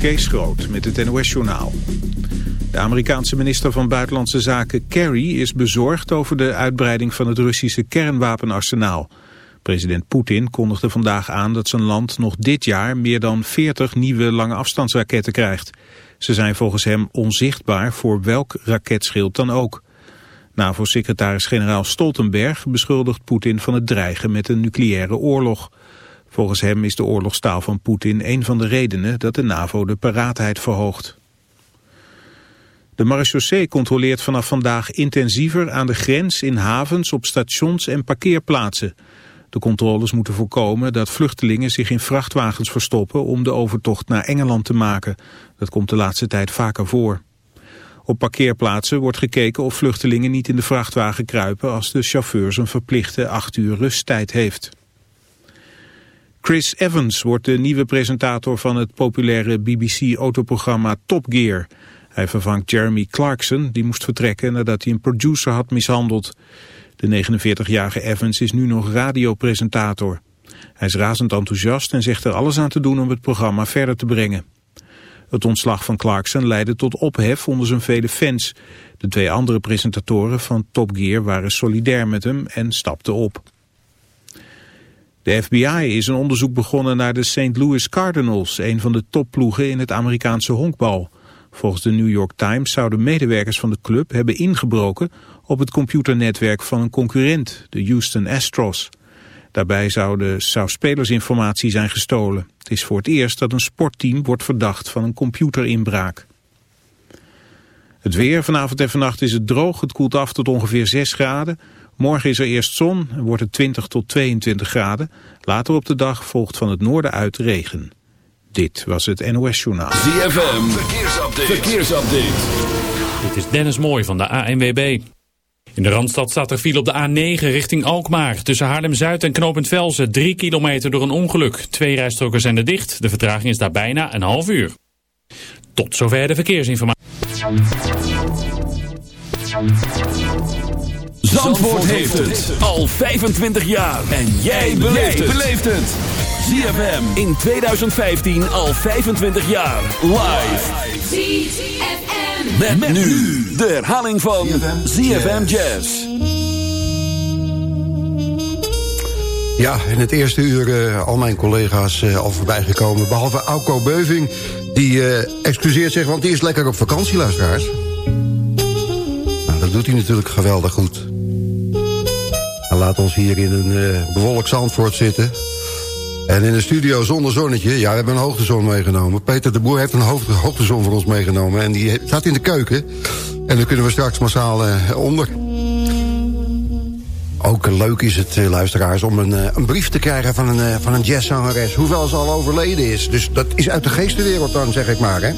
Kees Groot met het NOS-journaal. De Amerikaanse minister van Buitenlandse Zaken Kerry is bezorgd over de uitbreiding van het Russische kernwapenarsenaal. President Poetin kondigde vandaag aan dat zijn land nog dit jaar meer dan 40 nieuwe lange afstandsraketten krijgt. Ze zijn volgens hem onzichtbaar voor welk raketschild dan ook. NAVO-secretaris-generaal Stoltenberg beschuldigt Poetin van het dreigen met een nucleaire oorlog. Volgens hem is de oorlogstaal van Poetin een van de redenen dat de NAVO de paraatheid verhoogt. De marechaussee controleert vanaf vandaag intensiever aan de grens in havens, op stations en parkeerplaatsen. De controles moeten voorkomen dat vluchtelingen zich in vrachtwagens verstoppen om de overtocht naar Engeland te maken. Dat komt de laatste tijd vaker voor. Op parkeerplaatsen wordt gekeken of vluchtelingen niet in de vrachtwagen kruipen als de chauffeur een verplichte acht uur rusttijd heeft. Chris Evans wordt de nieuwe presentator van het populaire BBC-autoprogramma Top Gear. Hij vervangt Jeremy Clarkson, die moest vertrekken nadat hij een producer had mishandeld. De 49-jarige Evans is nu nog radiopresentator. Hij is razend enthousiast en zegt er alles aan te doen om het programma verder te brengen. Het ontslag van Clarkson leidde tot ophef onder zijn vele fans. De twee andere presentatoren van Top Gear waren solidair met hem en stapten op. De FBI is een onderzoek begonnen naar de St. Louis Cardinals, een van de topploegen in het Amerikaanse honkbal. Volgens de New York Times zouden medewerkers van de club hebben ingebroken op het computernetwerk van een concurrent, de Houston Astros. Daarbij zou, de, zou spelersinformatie zijn gestolen. Het is voor het eerst dat een sportteam wordt verdacht van een computerinbraak. Het weer, vanavond en vannacht is het droog. Het koelt af tot ongeveer 6 graden. Morgen is er eerst zon en wordt het 20 tot 22 graden. Later op de dag volgt van het noorden uit regen. Dit was het NOS Journaal. ZFM, verkeersupdate. verkeersupdate. Dit is Dennis Mooij van de ANWB. In de Randstad staat er file op de A9 richting Alkmaar. Tussen Haarlem-Zuid en Knopend Velzen. Drie kilometer door een ongeluk. Twee rijstroken zijn er dicht. De vertraging is daar bijna een half uur. Tot zover de verkeersinformatie. Zandvoort heeft het al 25 jaar. En jij beleeft het. ZFM in 2015 al 25 jaar. Live. ZFM. Met, nu de herhaling van ZFM Jazz. Ja, in het eerste uur uh, al mijn collega's uh, al voorbij gekomen. Behalve Auko Beuving, die uh, excuseert zich, want die is lekker op vakantie, luisteraars. Dat doet hij natuurlijk geweldig goed. Hij laat ons hier in een bewolkt Zandvoort zitten. En in de studio zonder zonnetje, ja, we hebben een hoogtezon meegenomen. Peter de Boer heeft een hoogtezon voor ons meegenomen. En die staat in de keuken. En dan kunnen we straks massaal uh, onder. Ook leuk is het, uh, luisteraars, om een, uh, een, brief te krijgen van een, van een jazzzangeres. Hoewel ze al overleden is. Dus dat is uit de geestenwereld dan, zeg ik maar, hè.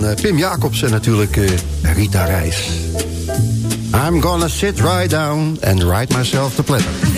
Van uh, Pim Jacobs en natuurlijk uh, Rita Reis. I'm gonna sit right down and write myself the pleasure.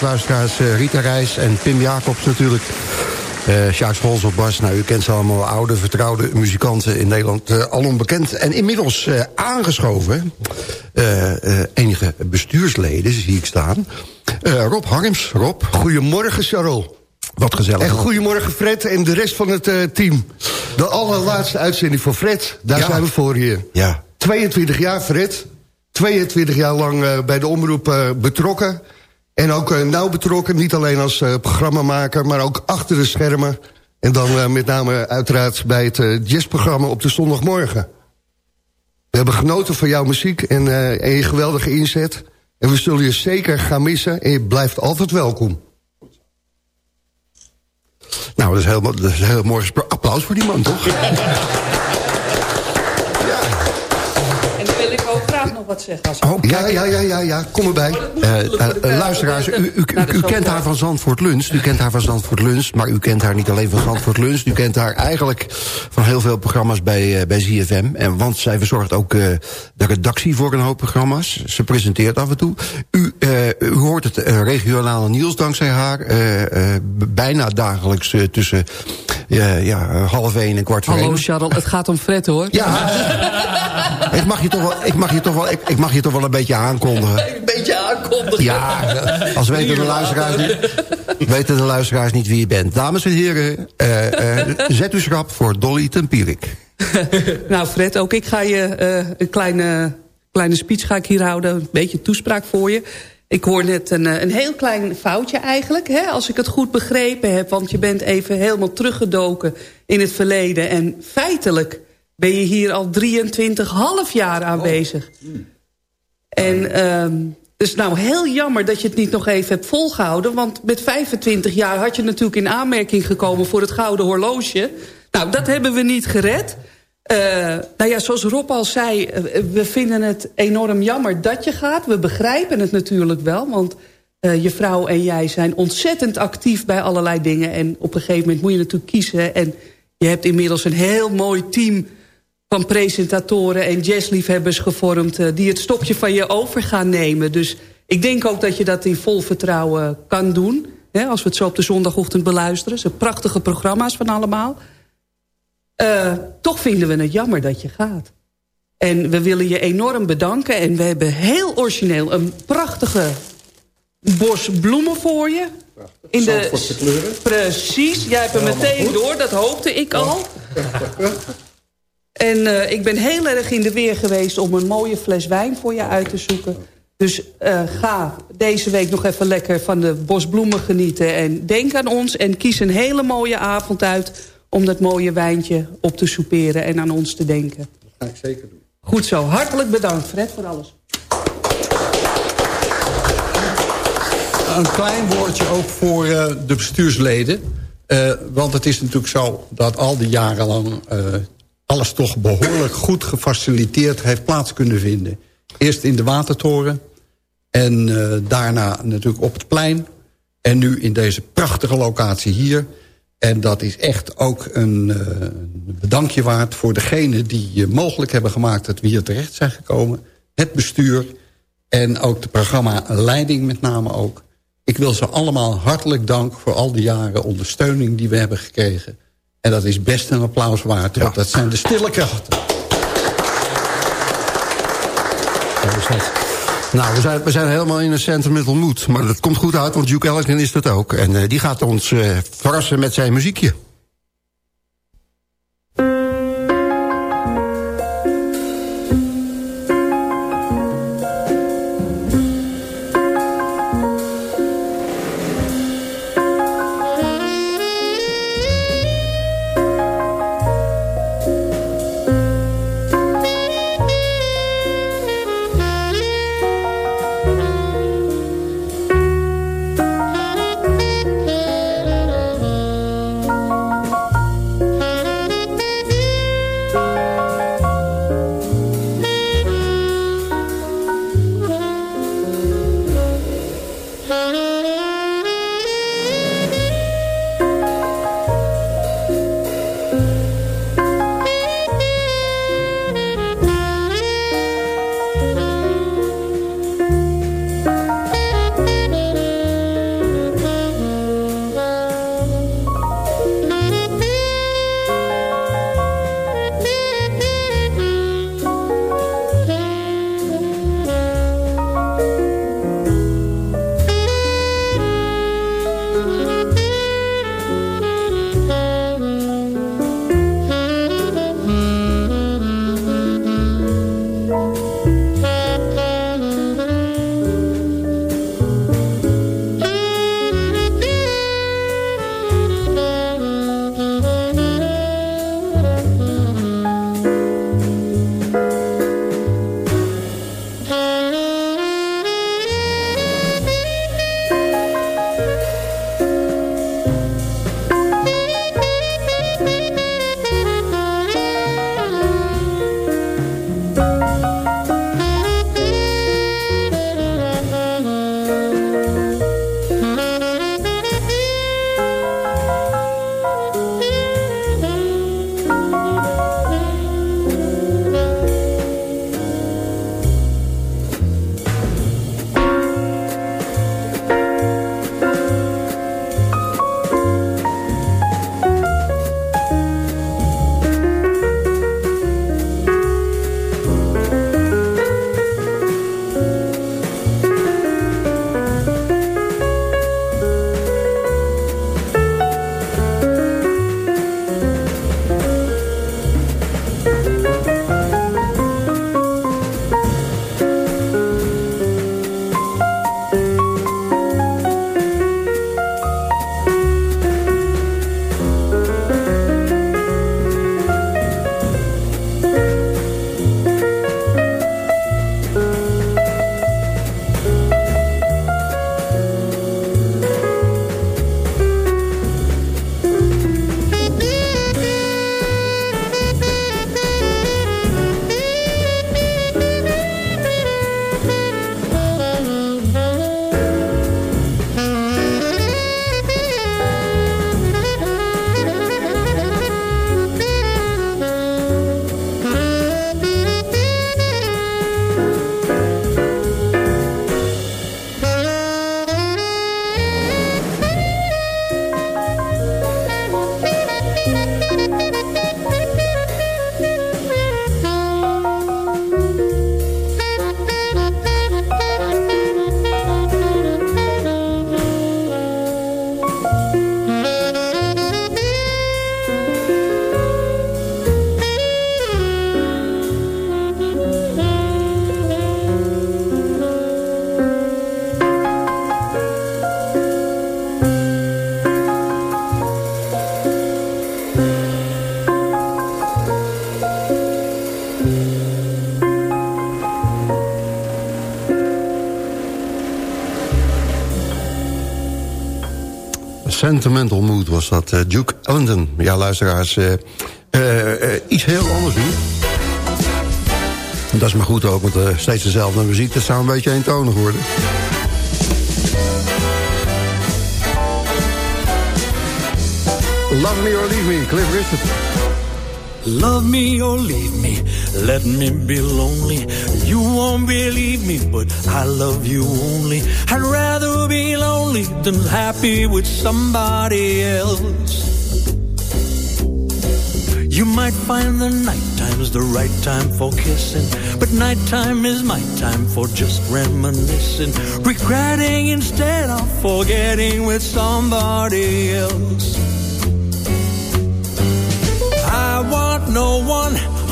Luisteraars. Uh, Rita Reis en Pim Jacobs natuurlijk. Uh, Sjaaks Hols op bas. Nou, u kent ze allemaal oude, vertrouwde muzikanten in Nederland. Uh, al onbekend. En inmiddels uh, aangeschoven. enige bestuursleden, zie ik staan. Rob Harms. Rob. Goedemorgen, Charol. Wat gezellig. En goedemorgen Fred en de rest van het team. De allerlaatste uitzending voor Fred. Daar zijn we voor hier. Ja. 22 jaar Fred. 22 jaar lang bij de omroep betrokken. En ook uh, nauw betrokken, niet alleen als uh, programmamaker... maar ook achter de schermen. En dan uh, met name uiteraard bij het jazzprogramma op de zondagmorgen. We hebben genoten van jouw muziek en, je geweldige inzet. En we zullen je zeker gaan missen en je blijft altijd welkom. Nou, dat is, heel, dat is heel mooi applaus voor die man, toch? wat zeggen. Als oh, ja, ja, ja, ja, ja, kom erbij. Uh, luisteraars, u, u, u, kent haar van Zandvoort Lunch. U kent haar van Zandvoort Lunch, maar u kent haar niet alleen van Zandvoort Lunch. U kent haar eigenlijk van heel veel programma's bij, uh, bij ZFM. En, want zij verzorgt ook de redactie voor een hoop programma's. Ze presenteert af en toe. U, u hoort het regionale nieuws dankzij haar. bijna dagelijks tussen ja, half één en kwart voor Hallo Charles, het gaat om Fred hoor. Ja. ik mag je toch wel, ik mag je toch wel, ik, ik mag je toch wel een beetje aankondigen. Een beetje aankondigen. Ja, als weten de luisteraars niet, weten de luisteraars niet wie je bent. Dames en heren, uh, uh, zet u schrap voor Dolly Tempierik. nou Fred, ook ik ga je uh, een kleine, kleine speech ga ik hier houden. Een beetje toespraak voor je. Ik hoor net een, een heel klein foutje eigenlijk, hè, als ik het goed begrepen heb. Want je bent even helemaal teruggedoken in het verleden. En feitelijk ben je hier al 23,5 jaar aanwezig. Oh. En um, het is nou heel jammer dat je het niet nog even hebt volgehouden. Want met 25 jaar had je natuurlijk in aanmerking gekomen voor het gouden horloge. Nou, dat hebben we niet gered. Uh, nou ja, zoals Rob al zei, uh, we vinden het enorm jammer dat je gaat. We begrijpen het natuurlijk wel, want uh, je vrouw en jij zijn ontzettend actief bij allerlei dingen. En op een gegeven moment moet je natuurlijk kiezen. En je hebt inmiddels een heel mooi team van presentatoren en jazzliefhebbers gevormd... Die het stokje van je over gaan nemen. Dus ik denk ook dat je dat in vol vertrouwen kan doen. Hè, als we het zo op de zondagochtend beluisteren. Ze prachtige programma's van allemaal. Uh, toch vinden we het jammer dat je gaat. En we willen je enorm bedanken. En we hebben heel origineel een prachtige bos bloemen voor je. Prachtig. In de kleuren. Precies, jij hebt hem meteen door, dat hoopte ik al. En uh, ik ben heel erg in de weer geweest om een mooie fles wijn voor je uit te zoeken. Dus uh, ga deze week nog even lekker van de bosbloemen genieten. En denk aan ons en kies een hele mooie avond uit... om dat mooie wijntje op te souperen en aan ons te denken. Dat ga ik zeker doen. Goed zo. Hartelijk bedankt, Fred, voor alles. Een klein woordje ook voor uh, de bestuursleden. Uh, want het is natuurlijk zo dat al die jaren lang alles toch behoorlijk goed gefaciliteerd heeft plaats kunnen vinden. Eerst in de Watertoren en uh, daarna natuurlijk op het plein. En nu in deze prachtige locatie hier. En dat is echt ook een uh, bedankje waard voor degenen die uh, mogelijk hebben gemaakt... dat we hier terecht zijn gekomen. Het bestuur en ook de programma-leiding met name ook. Ik wil ze allemaal hartelijk dank voor al die jaren ondersteuning die we hebben gekregen. En dat is best een applaus waard, want dat zijn de stille krachten. Nou, we zijn, we zijn helemaal in een sentimental mood. Maar dat komt goed uit, want Duke Ellington is dat ook. En uh, die gaat ons uh, verrassen met zijn muziekje. Sentimental Mood was dat. Duke Ellington. Ja, luisteraars. iets heel anders nu. En dat is maar goed ook, want steeds dezelfde muziek. Dat zou een beetje eentonig worden. Love Me or Leave Me, Cliff Richard. Love me or leave me, let me be lonely. You won't believe me, but I love you only. I'd rather be lonely than happy with somebody else. You might find the night time's the right time for kissing, but nighttime is my time for just reminiscing, regretting instead of forgetting with somebody else. I want no one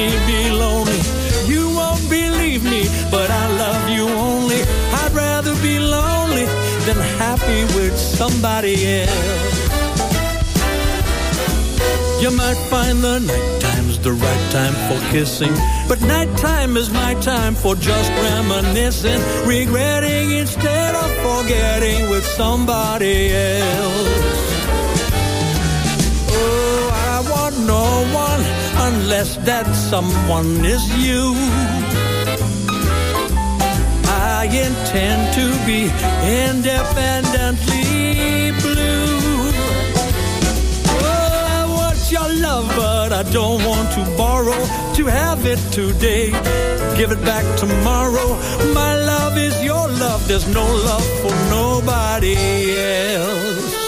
Me be lonely. You won't believe me, but I love you only. I'd rather be lonely than happy with somebody else. You might find the night time's the right time for kissing, but nighttime is my time for just reminiscing, regretting instead of forgetting with somebody else. Oh, I want no one unless that someone is you. I intend to be independently blue. Oh, I want your love, but I don't want to borrow. To have it today, give it back tomorrow. My love is your love, there's no love for nobody else.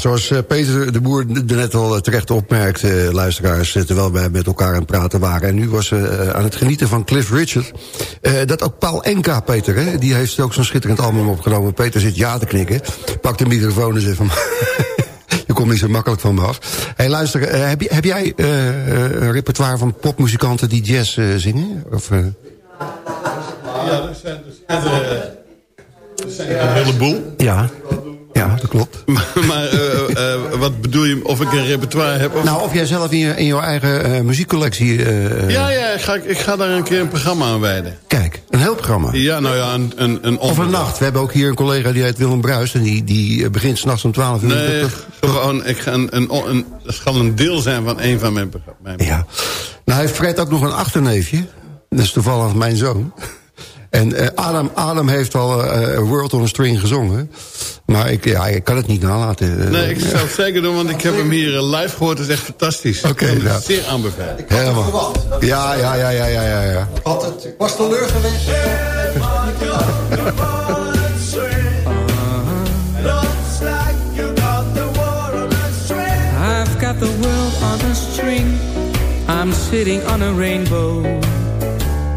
Zoals eh, Peter de Boer er net al eh, terecht opmerkte, eh, luisteraars... terwijl wij met elkaar aan het praten waren. En nu was ze aan het genieten van Cliff Richard. dat ook Paul Enka, Peter, hè, die heeft ook zo'n schitterend album opgenomen. Peter zit ja te knikken. Pak de microfoon eens even... Je komt niet zo makkelijk van me af. Hey, luister, heb, heb, jij een repertoire van popmuzikanten die jazz zingen? Of, Ja, er zijn, er zijn, er zijn een heleboel. Ja. Ja, dat klopt. maar, uh, uh, wat bedoel je, of ik een repertoire heb? Of... Nou, of jij zelf in je, in jouw eigen uh, muziekcollectie... ja, ja, ik ga, ik ga daar een keer een programma aan wijden. Kijk, een heel programma. Ja, nou ja, een, een, een Of een nacht. We hebben ook hier een collega die heet Willem Bruis... en die, die begint s'nachts om 12 uur. Nee, gewoon, ik ga een, een, een, dat zal een deel zijn van een van mijn programma's. Ja. Nou heeft Fred ook nog een achterneefje. Dat is toevallig mijn zoon. En Adam, Adam heeft al World on a String gezongen. Maar ik, ja, ik kan het niet nalaten. Nee, ik zal het zeker doen, want ik heb hem hier live gehoord. Het is echt fantastisch. Oké, Ik het nou. Zeer aanbevelen. Helemaal. Ja, ja, ja, ja, ja, ja. ja. Had het, ik was teleur geweest. I've got the world on a string. I'm sitting on a rainbow.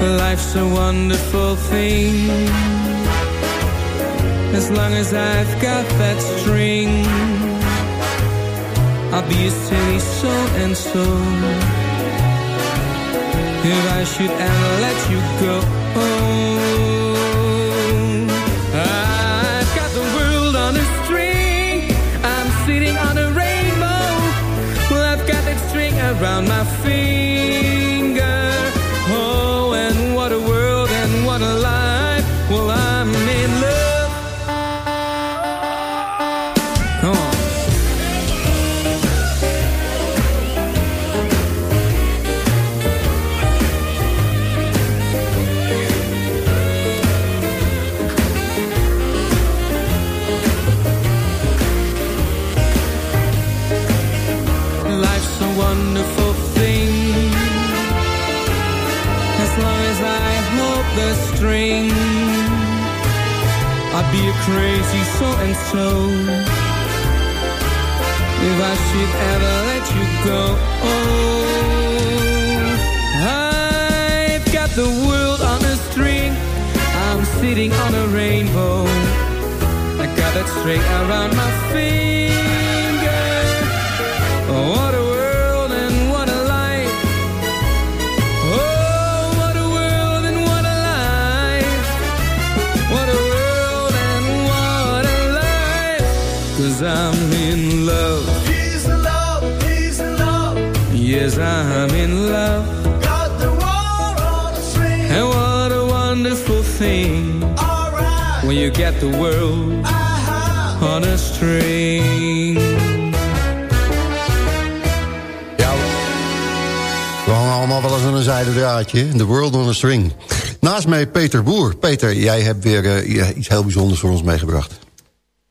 Life's a wonderful thing. As long as I've got that string, I'll be a silly so and so. If I should ever let you go. I've got the world on a string. I'm sitting on a rainbow. Well, I've got that string around my finger. World on a String. Naast mij Peter Boer. Peter, jij hebt weer eh, iets heel bijzonders voor ons meegebracht.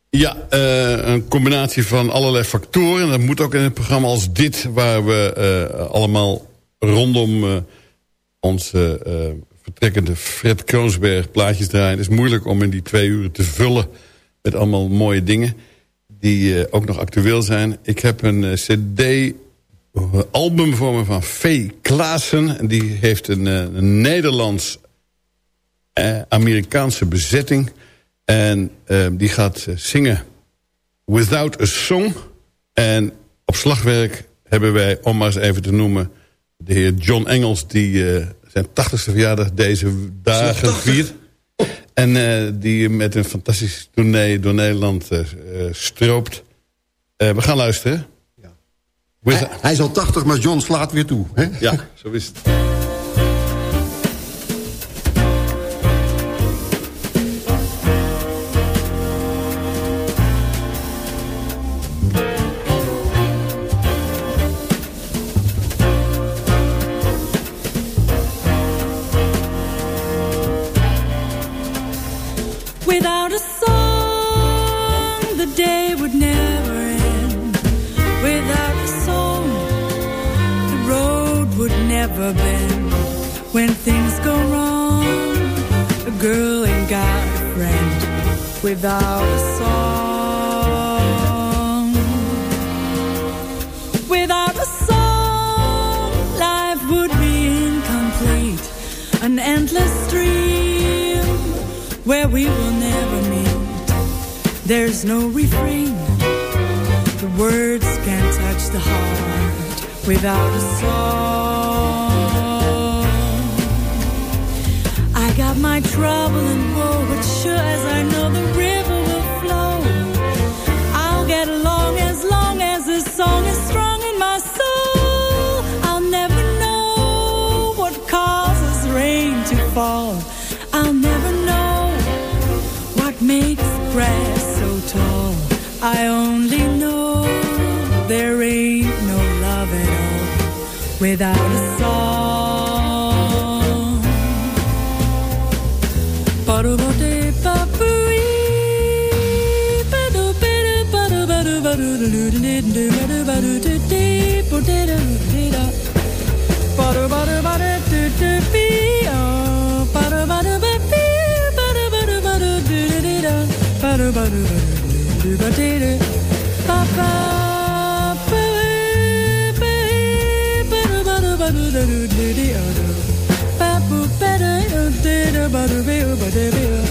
Ja, eh, een combinatie van allerlei factoren. Dat moet ook in een programma als dit... waar we eh, allemaal rondom onze vertrekkende Fred Kroonsberg plaatjes draaien. Het is moeilijk om in die twee uur te vullen met allemaal mooie dingen... die ook nog actueel zijn. Ik heb een cd... Album voor me van V. Klaassen. En Die heeft een, eh, een Nederlands eh, Amerikaanse bezetting. En eh, die gaat zingen Without a Song. En op slagwerk hebben wij, om maar eens even te noemen... de heer John Engels, die eh, zijn 80ste verjaardag deze dagen viert. En eh, die met een fantastisch tournee door Nederland stroopt. Eh, we gaan luisteren. Hij, hij is al 80, maar John slaat weer toe. Hè? ja, zo is het. Without a song, without a song, life would be incomplete. An endless stream where we will never meet. There's no refrain. The words can't touch the heart without a song. got my trouble and woe, but sure as I know the river will flow, I'll get along as long as this song is strong in my soul. I'll never know what causes rain to fall. I'll never know what makes grass so tall. I only know there ain't no love at all without a I did it. Papa, baby, baby, bababa, babadadadadada. Papa, baby, you did it. Babababy, baby.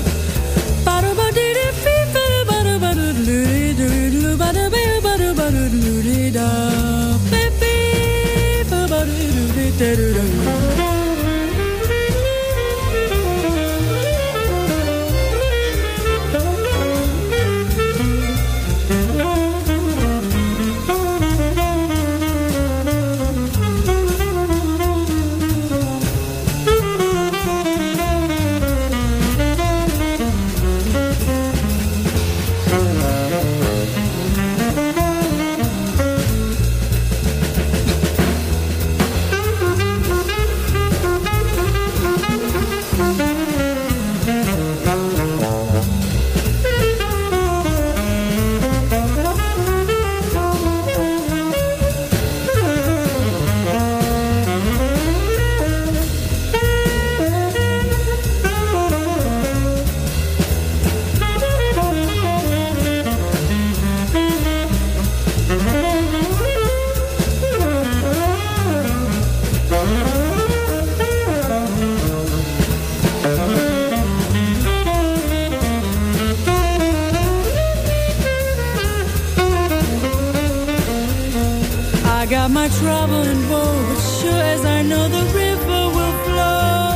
Trouble and woe, but sure as I know the river will flow,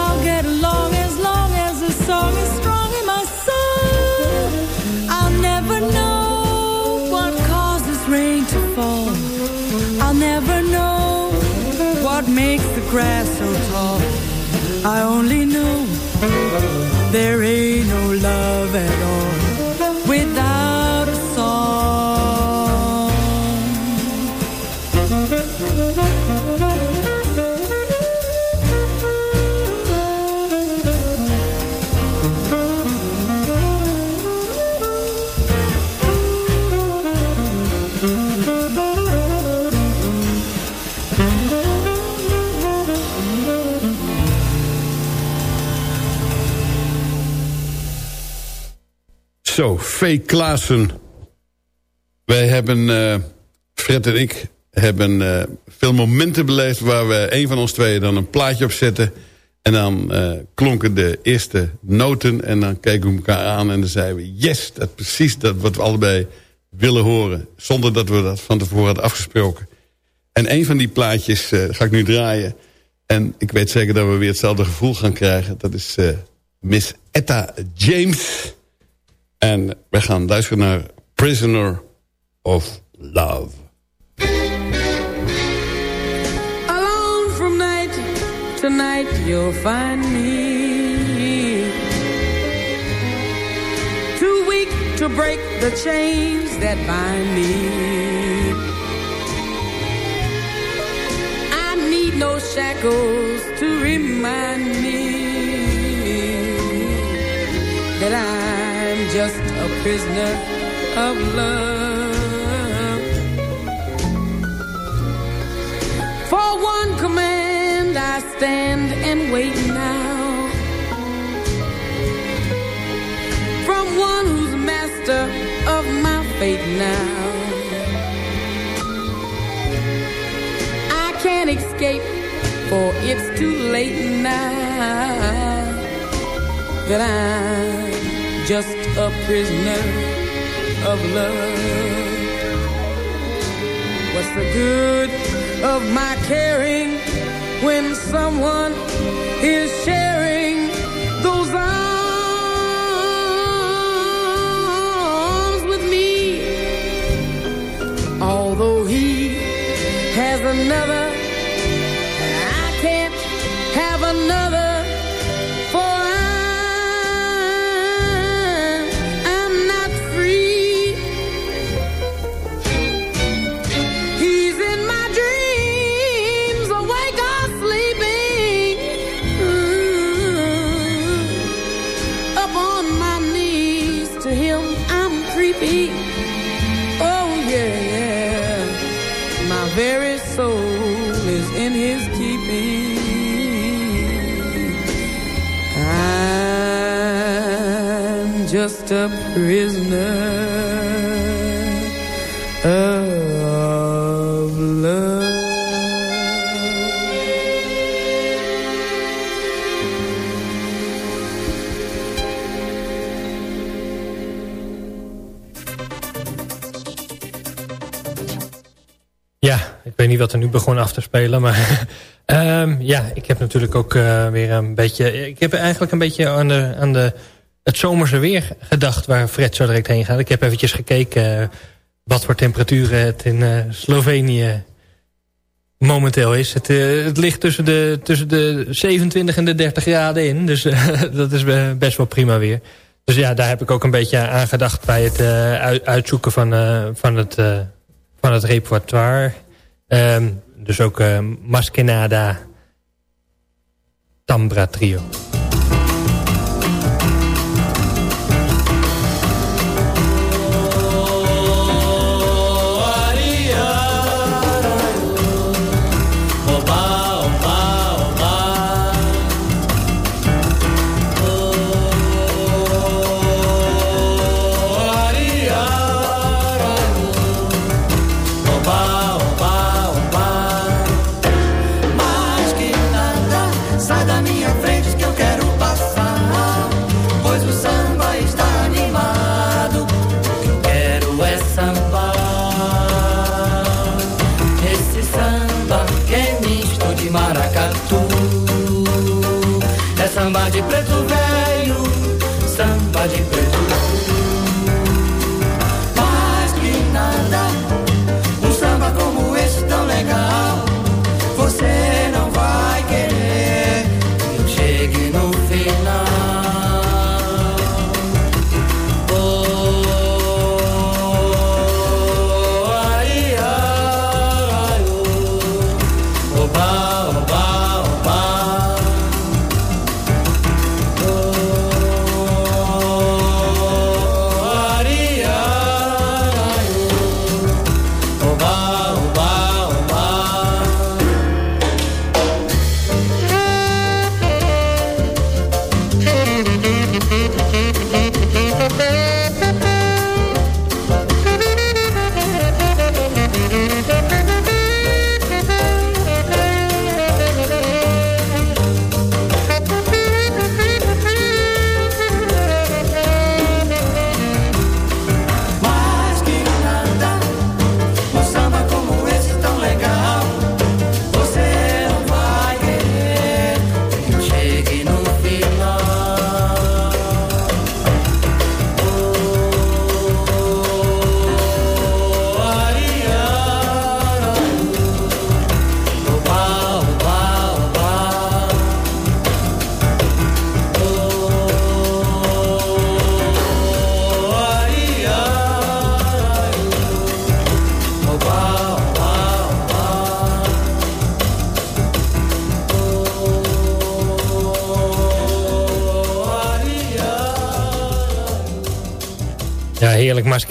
I'll get along as long as the song is strong in my soul. I'll never know what causes rain to fall. I'll never know what makes the grass so tall. I only know there ain't no love at all V. Klaassen. Wij hebben, eh, Fred en ik, hebben eh, veel momenten beleefd... waar we een van ons tweeën dan een plaatje op zetten... en dan eh, klonken de eerste noten en dan keken we elkaar aan... en dan zeiden we, yes, dat precies dat wat we allebei willen horen... zonder dat we dat van tevoren hadden afgesproken. En een van die plaatjes ga ik nu draaien... en ik weet zeker dat we weer hetzelfde gevoel gaan krijgen. Dat is Miss Etta James... En we gaan luisteren naar Prisoner of Love. Alone from night to night you'll find me Too weak to break the chains that bind me I need no shackles to remind me That a prisoner of love. For one command I stand and wait now. From one who's master of my fate now. I can't escape for it's too late now That I'm just a prisoner of love. What's the good of my caring when someone is sharing just a prisoner of love. Ja, ik weet niet wat er nu begon af te spelen, maar um, ja, ik heb natuurlijk ook uh, weer een beetje... Ik heb eigenlijk een beetje aan, de, aan de, het zomerse weer gedacht waar Fred zo direct heen gaat. Ik heb eventjes gekeken uh, wat voor temperaturen het in uh, Slovenië momenteel is. Het, het, ligt tussen de, tussen de 27 en de 30 graden in, dus dat is best wel prima weer. Dus ja, daar heb ik ook een beetje aan gedacht bij het uitzoeken van, van het van het repertoire. Um, dus ook Maskenada Tambra Trio.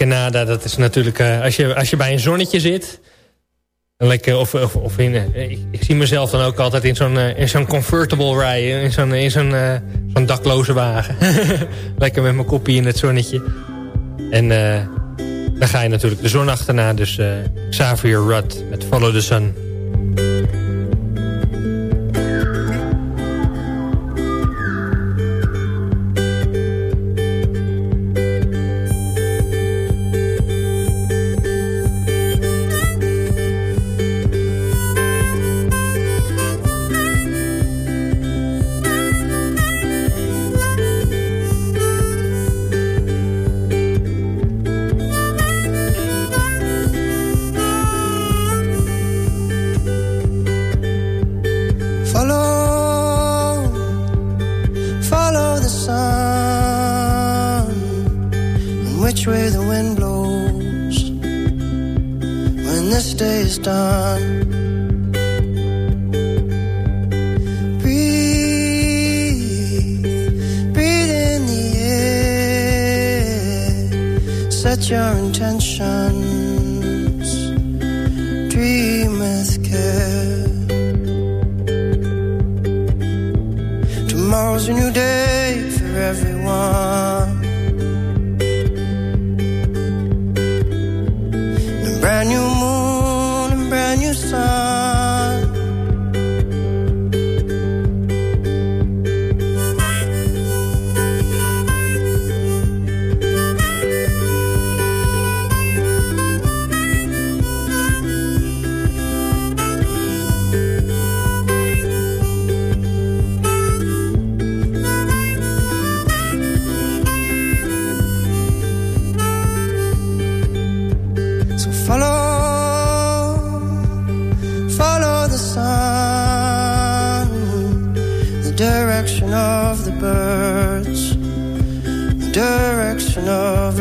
Maskenada. Dat is natuurlijk, uh, als, je, als je bij een zonnetje zit... Lekker, of, of, of in, uh, ik, zie mezelf dan ook altijd in zo'n uh, in zo'n comfortable rijden. In zo'n in zo'n zo'n dakloze wagen. Lekker met mijn kopje in het zonnetje. En dan ga je natuurlijk de zon achterna. Dus Xavier Rudd met Follow the Sun.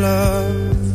Love.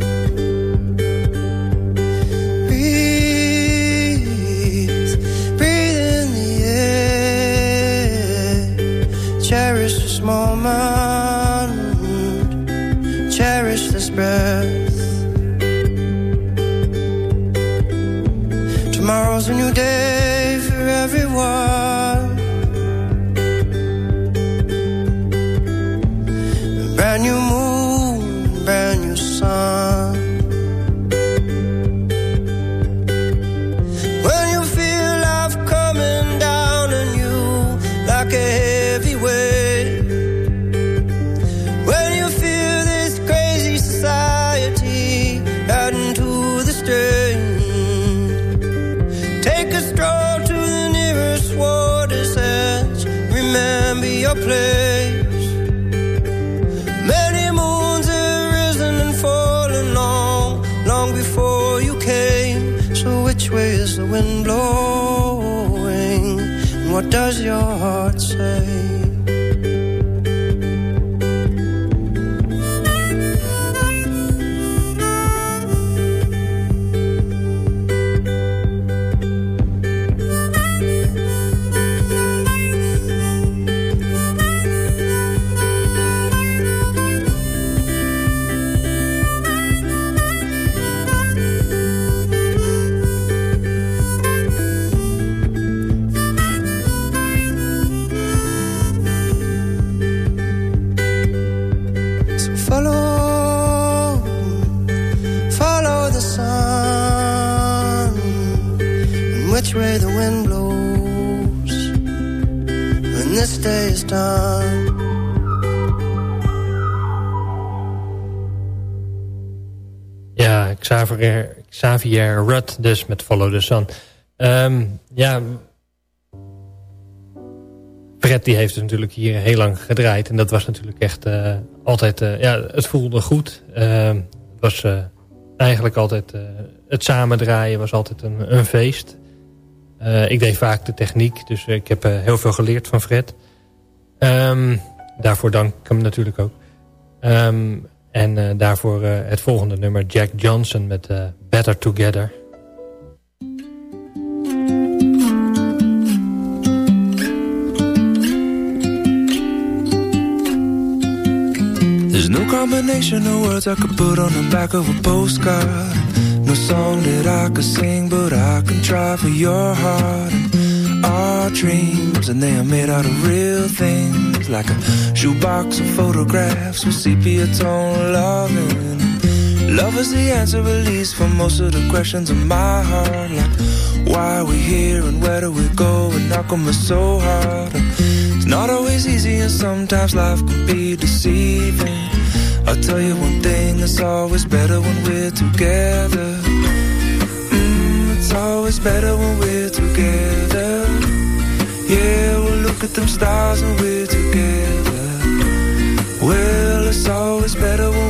This day. Ja, Xavier, Xavier Rudd dus met Follow the Sun. Ehm, ja, Fred die heeft natuurlijk hier heel lang gedraaid. En dat was natuurlijk echt eh, altijd... eh, ja, het voelde goed. Ehm, het was eh, eigenlijk altijd... het samen draaien was altijd een, een feest. Eh, ik deed vaak de techniek. Dus ik heb eh, heel veel geleerd van Fred. Ehm, daarvoor dank ik hem natuurlijk ook. Ehm, en eh, daarvoor eh, het volgende nummer. Jack Johnson met eh, Better Together. There's no combination of words I could put on the back of a postcard. No song that I could sing, but I can try for your heart. And our dreams, and they are made out of real things, like a shoebox of photographs with sepia tone loving. Love is the answer, at least, for most of the questions in my heart. Like, why are we here and where do we go? And come it's so hard? It's not always easy, and sometimes life can be deceiving. I'll tell you one thing, it's always better when we're together. Mm, it's always better when we're together. Yeah, we'll look at them stars when we're together. Well, it's always better when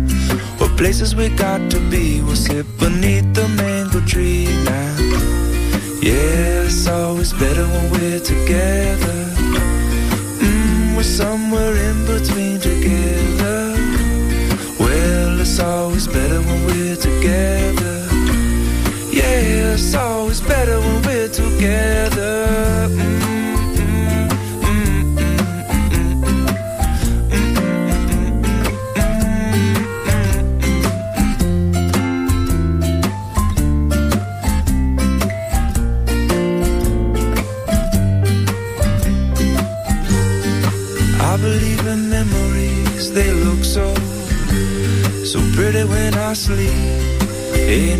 places we got to be. We'll sit beneath the mango tree now. Yeah, it's always better when we're together. Mm, we're somewhere in between together. Well, it's always better when we're together. Yeah, it's always better when we're together.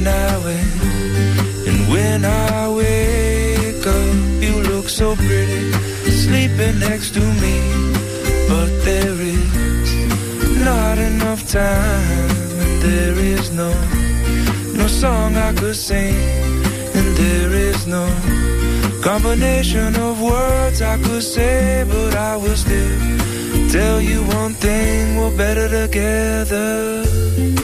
And when I wake up, you look so pretty, sleeping next to me. But there is not enough time, and there is no, no song I could sing, and there is no combination of words I could say, but I will still tell you one thing: we're better together.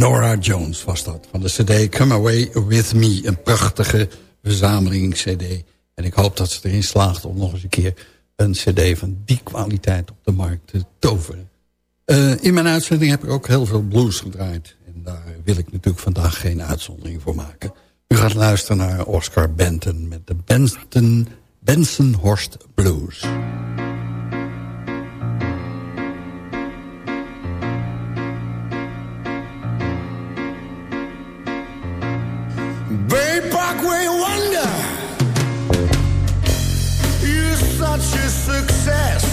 Nora Jones was dat, van de cd Come Away With Me. Een prachtige verzameling cd. En ik hoop dat ze erin slaagt om nog eens een keer... een cd van die kwaliteit op de markt te toveren. Eh, in mijn uitzending heb ik ook heel veel blues gedraaid. En daar wil ik natuurlijk vandaag geen uitzondering voor maken. U gaat luisteren naar Oscar Benton met de Benson, Bensonhorst Blues. success.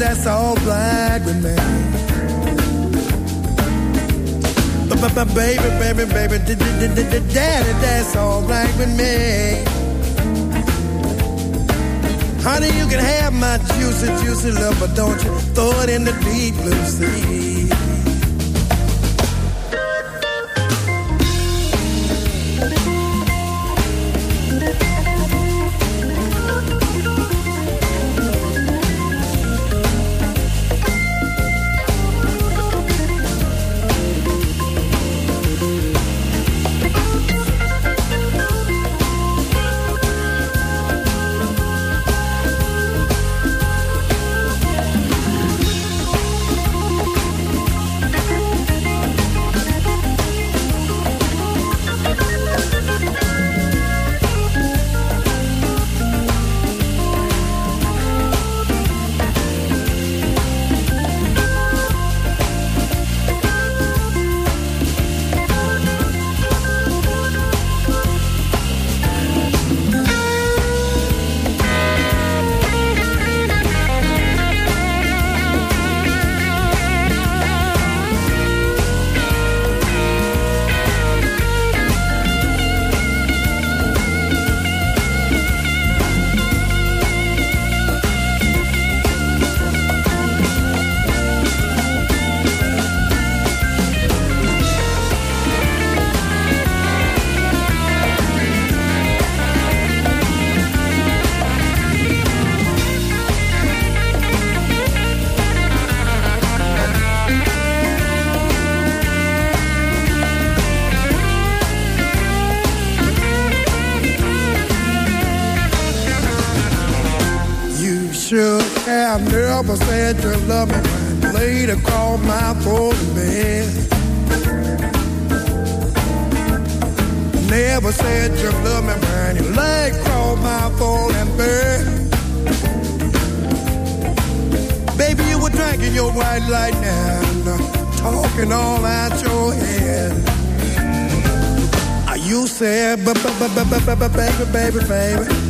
That's all right with me. B -b -b baby, baby, baby, daddy, that's all right with me. Honey, you can have my juicy, juicy love, but don't you throw it in the deep blue sea. Should have never said you love me when later called my phone bed. Never said you love me when you late called my phone bed. Baby, you were drinking your white light now, uh, talking all out your head. Are you said, baby, baby, baby, d d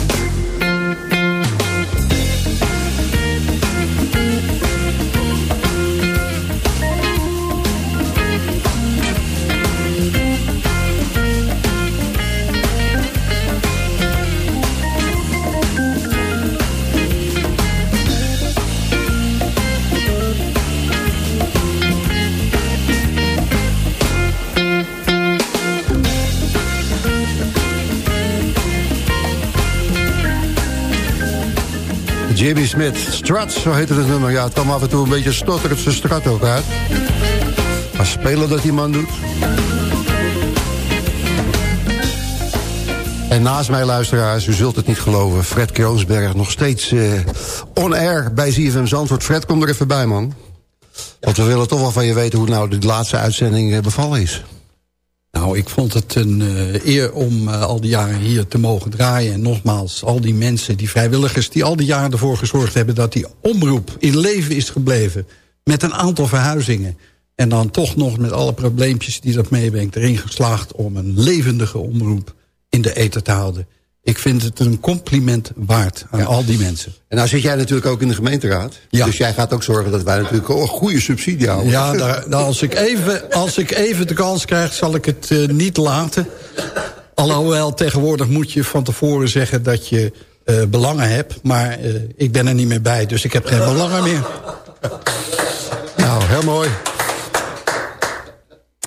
Jimmy Smith, Struts, zo heette het nummer. Ja, kwam af en toe een beetje stotterend zijn strat ook uit. Maar spelen dat die man doet. En naast mij, luisteraars, u zult het niet geloven... Fred Kroonsberg nog steeds uh, on-air bij ZFM Zandvoort. Fred, kom er even bij, man. Want we willen toch wel van je weten hoe nou de laatste uitzending uh, bevallen is. Nou, ik vond het een uh, eer om uh, al die jaren hier te mogen draaien. En nogmaals, al die mensen, die vrijwilligers... die al die jaren ervoor gezorgd hebben dat die omroep in leven is gebleven. Met een aantal verhuizingen. En dan toch nog met alle probleempjes die dat meebrengt... erin geslaagd om een levendige omroep in de ether te houden. Ik vind het een compliment waard aan ja. al die mensen. En nou zit jij natuurlijk ook in de gemeenteraad. Ja. Dus jij gaat ook zorgen dat wij natuurlijk ook een goede subsidie houden. Ja, daar, nou, als, ik even, als ik even de kans krijg, zal ik het uh, niet laten. Alhoewel, tegenwoordig moet je van tevoren zeggen dat je uh, belangen hebt. Maar uh, ik ben er niet meer bij, dus ik heb geen belangen meer. Nou, heel mooi.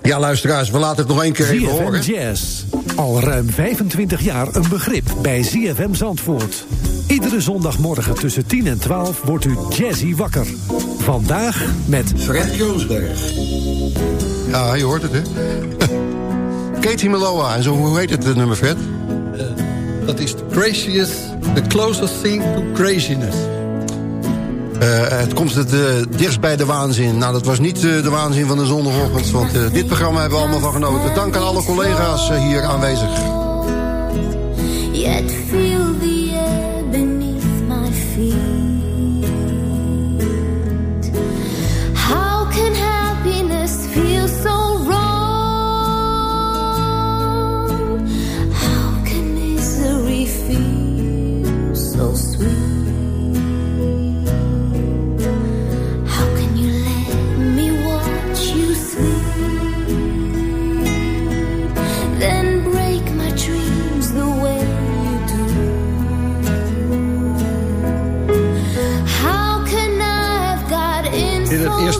Ja, luisteraars, we laten het nog één keer even ZFM horen. Jazz. Al ruim 25 jaar een begrip bij ZFM Zandvoort. Iedere zondagmorgen tussen 10 en 12 wordt u jazzy wakker. Vandaag met... Fred Kroonsberg. Ja, je hoort het, hè? Katie Meloa. En zo, hoe heet het, het nummer, Fred? Dat is the craziest, the closest thing to craziness. Eh, het komt het eh, dichtst bij de waanzin. Nou, dat was niet eh, de waanzin van de zondagochtend... want dit programma hebben we allemaal van genoten. Dank aan alle collega's hier aanwezig.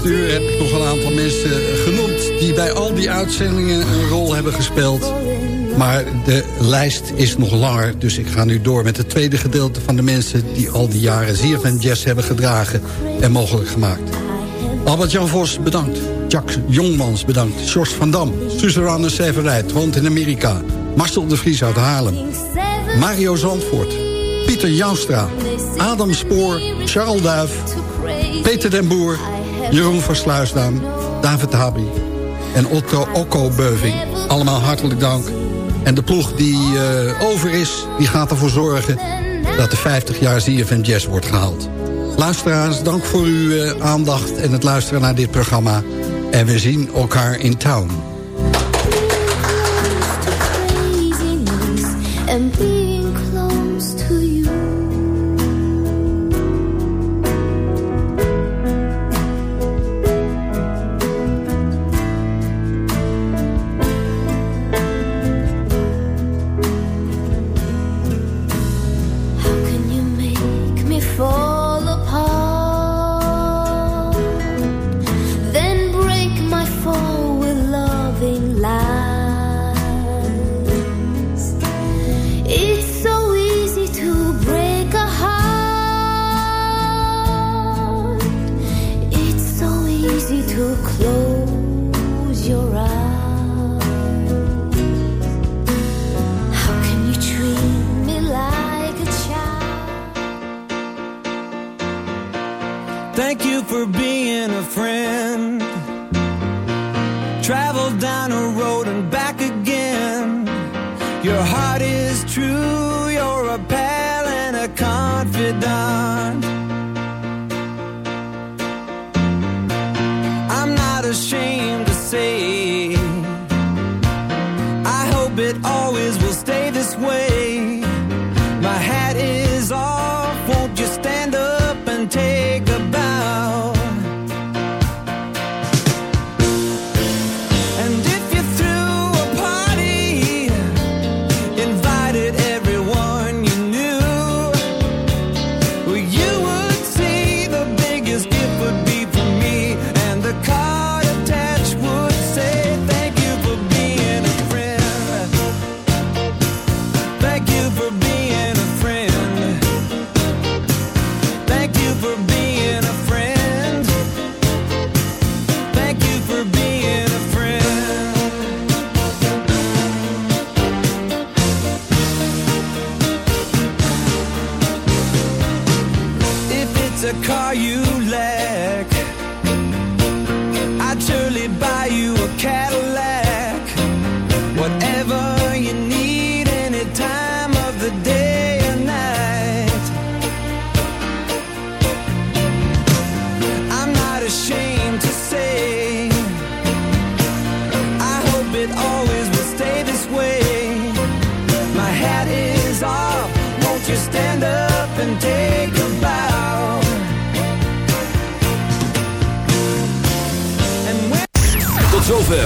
Eerste uur heb ik nog een aantal mensen genoemd... die bij al die uitzendingen een rol hebben gespeeld. Maar de lijst is nog langer, dus ik ga nu door met het tweede gedeelte van de mensen... die al die jaren ZFM Jazz hebben gedragen en mogelijk gemaakt. Albert-Jan Vos, bedankt. Jack Jongmans, bedankt. George van Dam, Suzanne Severheid, woont in Amerika. Marcel de Vries uit Haarlem. Mario Zandvoort, Pieter Joustra, Adam Spoor, Charles Duif... Peter den Boer, Jeroen van Sluisdam, David Habi en Otto Okko Beuving. Allemaal hartelijk dank. En de ploeg die eh, over is, die gaat ervoor zorgen... dat de 50 jaar ZFM Jazz wordt gehaald. Luisteraars, dank voor uw eh, aandacht en het luisteren naar dit programma. En we zien elkaar in town. A pal and a confidant.